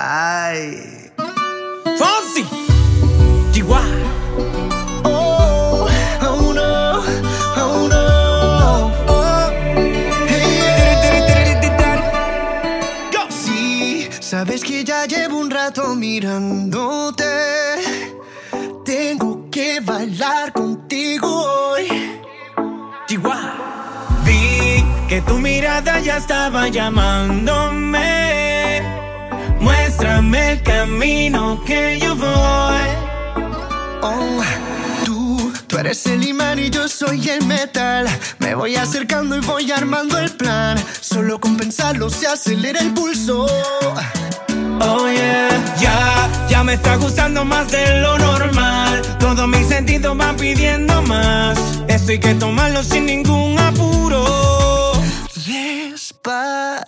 Ay. Fonsi. Chihuahua. Oh, oh no, oh no. Oh, hey. Sí, sabes que ya llevo un rato mirándote. Tengo que bailar contigo hoy. Chihuahua. Vi que tu mirada ya estaba llamándome. Muéstrame el camino que yo voy. Oh, tú, tú eres el imán y yo soy el metal. Me voy acercando y voy armando el plan. Solo con pensarlo se acelera el pulso. Oh yeah, ya, ya me está gustando más de lo normal. Todos mis sentidos van pidiendo más. Esto hay que tomarlo sin ningún apuro. Despacito,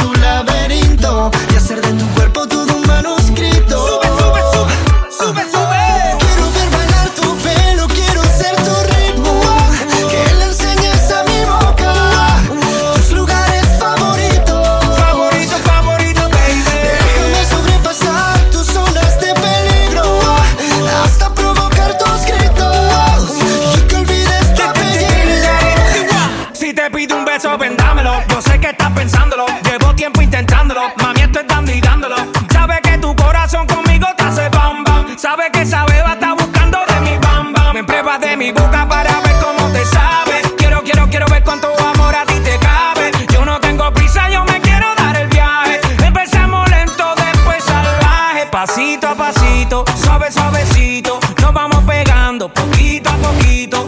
Yo sé que estás pensándolo. Llevo tiempo intentándolo. Mami, esto es dando y dándolo. Sabe que tu corazón conmigo te hace bam bam. Sabe que esa beba está buscando de mi bam bam. Me pruebas de mi boca para ver cómo te sabe. Quiero, quiero, quiero ver cuánto amor a ti te cabe. Yo no tengo prisa, yo me quiero dar el viaje. Empezamos lento, después salvaje. Pasito a pasito, suave, suavecito. Nos vamos pegando poquito a poquito.